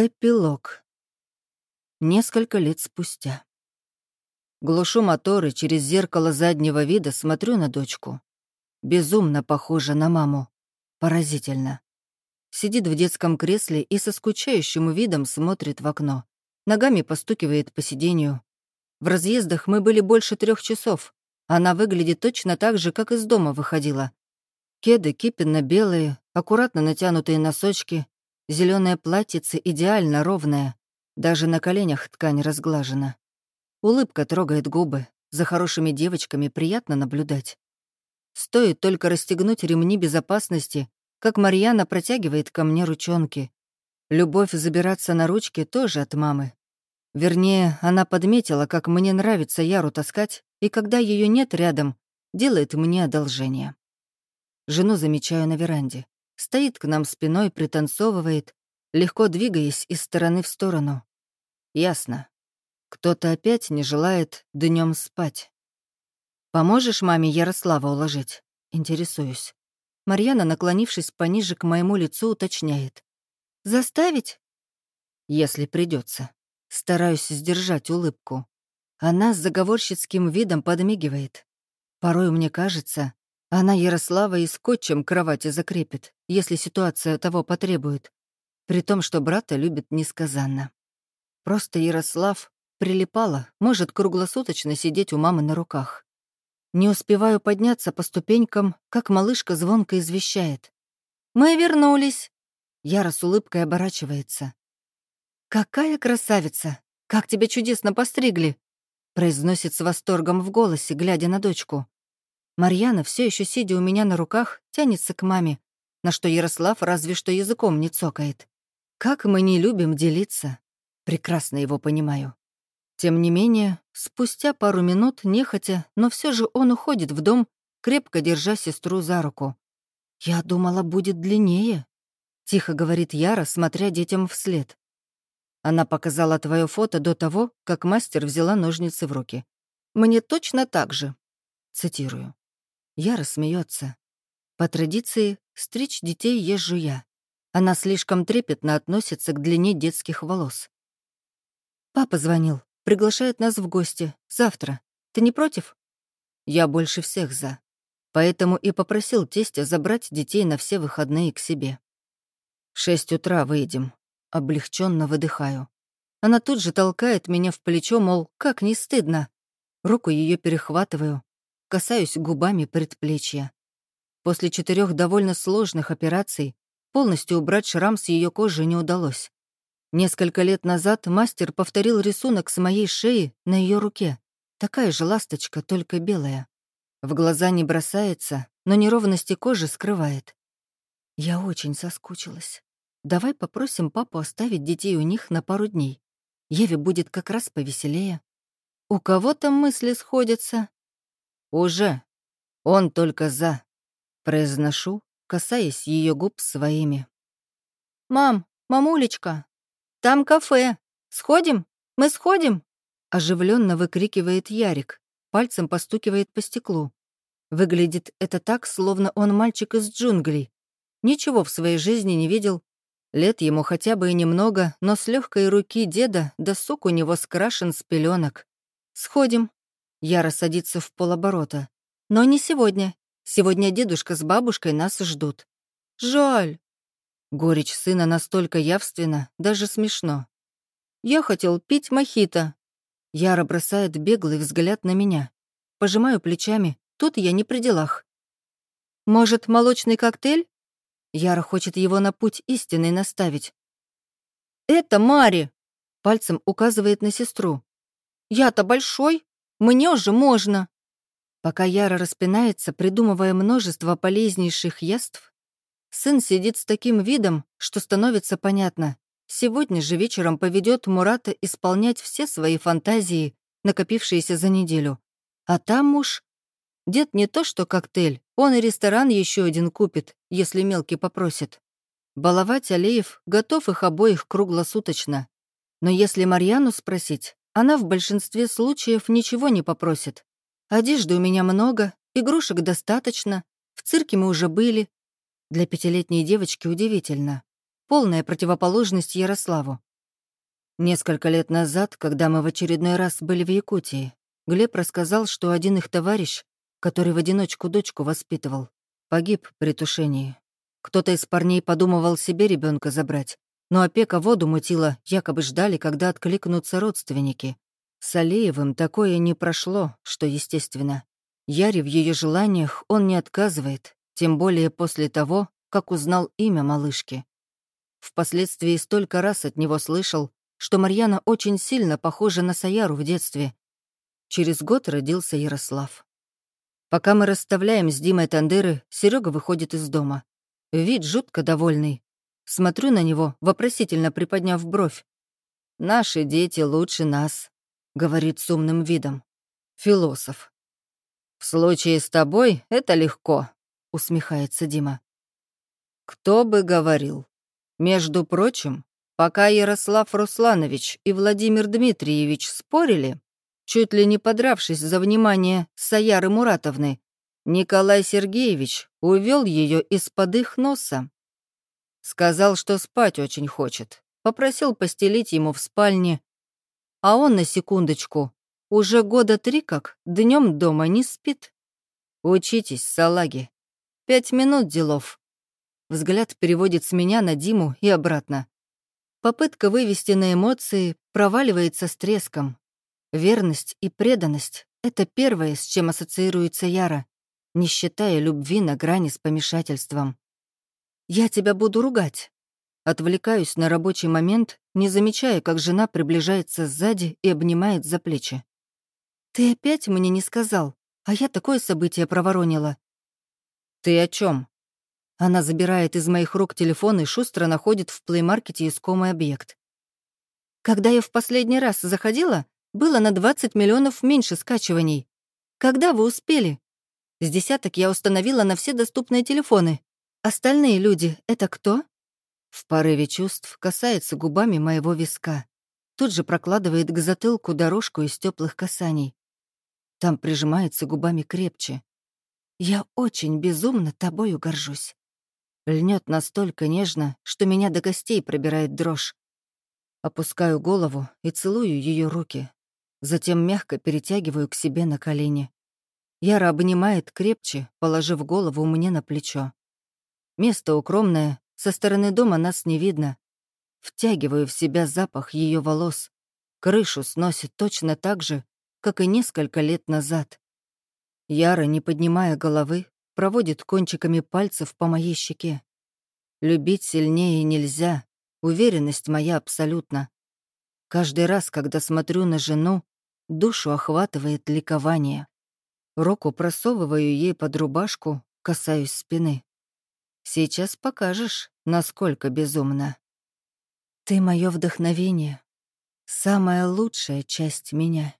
Эпилог. Несколько лет спустя. Глушу моторы через зеркало заднего вида смотрю на дочку. Безумно похожа на маму. Поразительно. Сидит в детском кресле и со скучающим видом смотрит в окно. Ногами постукивает по сиденью. В разъездах мы были больше трех часов. Она выглядит точно так же, как из дома выходила. Кеды кипенно-белые, аккуратно натянутые носочки, Зеленое платьице идеально ровное, даже на коленях ткань разглажена. Улыбка трогает губы, за хорошими девочками приятно наблюдать. Стоит только расстегнуть ремни безопасности, как Марьяна протягивает ко мне ручонки. Любовь забираться на ручки тоже от мамы. Вернее, она подметила, как мне нравится Яру таскать, и когда ее нет рядом, делает мне одолжение. Жену замечаю на веранде стоит к нам спиной, пританцовывает, легко двигаясь из стороны в сторону. Ясно. Кто-то опять не желает днем спать. «Поможешь маме Ярослава уложить?» Интересуюсь. Марьяна, наклонившись пониже к моему лицу, уточняет. «Заставить?» «Если придется. Стараюсь сдержать улыбку. Она с заговорщицким видом подмигивает. Порой мне кажется, она Ярослава и скотчем кровати закрепит, если ситуация того потребует, при том, что брата любит несказанно. Просто Ярослав прилипала, может круглосуточно сидеть у мамы на руках. Не успеваю подняться по ступенькам, как малышка звонко извещает. «Мы вернулись!» Яра с улыбкой оборачивается. «Какая красавица! Как тебя чудесно постригли!» произносит с восторгом в голосе, глядя на дочку. Марьяна, все еще сидя у меня на руках, тянется к маме, на что Ярослав разве что языком не цокает. Как мы не любим делиться. Прекрасно его понимаю. Тем не менее, спустя пару минут, нехотя, но все же он уходит в дом, крепко держа сестру за руку. «Я думала, будет длиннее», — тихо говорит Яра, смотря детям вслед. Она показала твое фото до того, как мастер взяла ножницы в руки. «Мне точно так же», — цитирую. Яра смеется. По традиции, стричь детей езжу я. Она слишком трепетно относится к длине детских волос. Папа звонил, приглашает нас в гости. Завтра. Ты не против? Я больше всех за. Поэтому и попросил тестя забрать детей на все выходные к себе. шесть утра выйдем. Облегченно выдыхаю. Она тут же толкает меня в плечо, мол, как не стыдно. Руку ее перехватываю, касаюсь губами предплечья. После четырех довольно сложных операций полностью убрать шрам с ее кожи не удалось. Несколько лет назад мастер повторил рисунок с моей шеи на ее руке. Такая же ласточка, только белая. В глаза не бросается, но неровности кожи скрывает. Я очень соскучилась. Давай попросим папу оставить детей у них на пару дней. Еве будет как раз повеселее. У кого там мысли сходятся? «Уже. Он только за», — произношу, касаясь ее губ своими. «Мам, мамулечка, там кафе. Сходим? Мы сходим?» Оживленно выкрикивает Ярик, пальцем постукивает по стеклу. Выглядит это так, словно он мальчик из джунглей. Ничего в своей жизни не видел. Лет ему хотя бы и немного, но с легкой руки деда досуг у него скрашен с пеленок. «Сходим», Яра садится в полоборота. «Но не сегодня. Сегодня дедушка с бабушкой нас ждут». «Жаль». Горечь сына настолько явственна, даже смешно. «Я хотел пить мохито». Яра бросает беглый взгляд на меня. Пожимаю плечами. Тут я не при делах. «Может, молочный коктейль?» Яра хочет его на путь истинный наставить. «Это Мари!» Пальцем указывает на сестру. «Я-то большой, мне уже можно!» Пока Яра распинается, придумывая множество полезнейших яств, сын сидит с таким видом, что становится понятно. Сегодня же вечером поведет Мурата исполнять все свои фантазии, накопившиеся за неделю. А там муж... Дед не то что коктейль, он и ресторан еще один купит, если мелкий попросит. Баловать Алеев готов их обоих круглосуточно. Но если Марьяну спросить, она в большинстве случаев ничего не попросит. Одежды у меня много, игрушек достаточно, в цирке мы уже были. Для пятилетней девочки удивительно. Полная противоположность Ярославу. Несколько лет назад, когда мы в очередной раз были в Якутии, Глеб рассказал, что один их товарищ, который в одиночку дочку воспитывал, погиб при тушении. Кто-то из парней подумывал себе ребенка забрать, но опека воду мутила, якобы ждали, когда откликнутся родственники. С Алиевым такое не прошло, что естественно. Яре в ее желаниях он не отказывает, тем более после того, как узнал имя малышки. Впоследствии столько раз от него слышал, что Марьяна очень сильно похожа на Саяру в детстве. Через год родился Ярослав. Пока мы расставляем с Димой тандыры, Серега выходит из дома. Вид жутко довольный. Смотрю на него, вопросительно приподняв бровь. «Наши дети лучше нас», — говорит с умным видом. Философ. «В случае с тобой это легко», — усмехается Дима. «Кто бы говорил. Между прочим, Пока Ярослав Русланович и Владимир Дмитриевич спорили, чуть ли не подравшись за внимание Саяры Муратовны, Николай Сергеевич увел ее из-под их носа. Сказал, что спать очень хочет, попросил постелить ему в спальне. А он, на секундочку, уже года три как днем дома не спит. Учитесь, салаги. Пять минут делов. Взгляд переводит с меня на Диму и обратно. Попытка вывести на эмоции проваливается с треском. Верность и преданность — это первое, с чем ассоциируется Яра, не считая любви на грани с помешательством. «Я тебя буду ругать». Отвлекаюсь на рабочий момент, не замечая, как жена приближается сзади и обнимает за плечи. «Ты опять мне не сказал, а я такое событие проворонила». «Ты о чем? Она забирает из моих рук телефон и шустро находит в плеймаркете искомый объект. Когда я в последний раз заходила, было на 20 миллионов меньше скачиваний. Когда вы успели? С десяток я установила на все доступные телефоны. Остальные люди — это кто? В порыве чувств касается губами моего виска. Тут же прокладывает к затылку дорожку из теплых касаний. Там прижимается губами крепче. Я очень безумно тобою горжусь. Льнет настолько нежно, что меня до костей пробирает дрожь. Опускаю голову и целую ее руки. Затем мягко перетягиваю к себе на колени. Яра обнимает крепче, положив голову мне на плечо. Место укромное, со стороны дома нас не видно. Втягиваю в себя запах ее волос. Крышу сносит точно так же, как и несколько лет назад. Яра, не поднимая головы, проводит кончиками пальцев по моей щеке. Любить сильнее нельзя, уверенность моя абсолютна. Каждый раз, когда смотрю на жену, душу охватывает ликование. Руку просовываю ей под рубашку, касаюсь спины. Сейчас покажешь, насколько безумно. Ты мое вдохновение, самая лучшая часть меня.